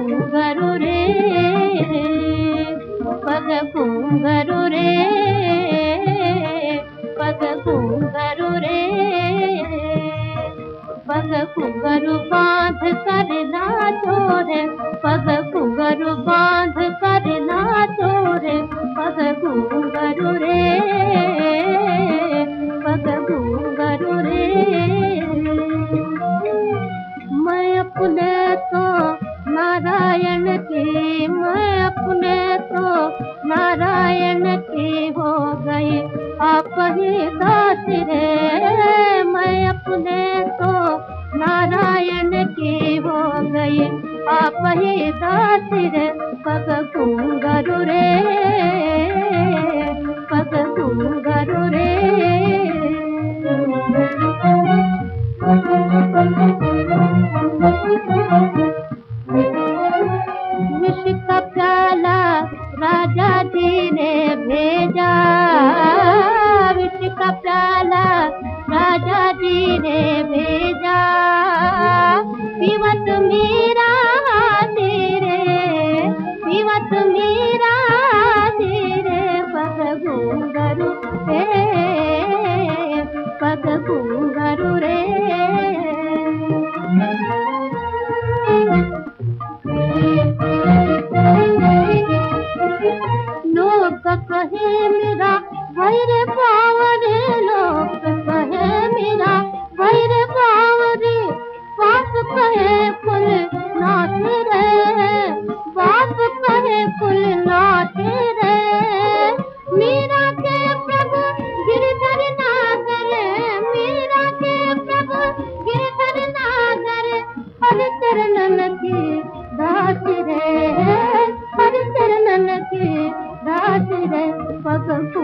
ಪದಕೂಗರು ರೇ ಪದಕೂಗರು ರೇ ಪದಕೂಗರು ರೇ ಪದಕೂಗರು ಬಾಧ ಕರೆನಾ ತೋರೆ ಪದಕೂಗರು ಬಾಧ ಕರೆನಾ ತೋರೆ ಪದಕೂಗರು ರೇ ಪದಕೂಗರು ರೇ ಮಯ ಪುಲ ಕೋ नारायण की मैं अपने तो नारायण की हो गई आप ही दास रे, मैं अपने तो नारायण की हो गई आप ही दास रे, पग घूंगरु रे, पग घूंगरु रे Thank you. जी ने भेजा विष का प्याला राजा जी ने भेजा। पीवत मेरा तेरे, पीवत मेरा तेरे, पर घूंगरू कहे मेरा भैर पावरे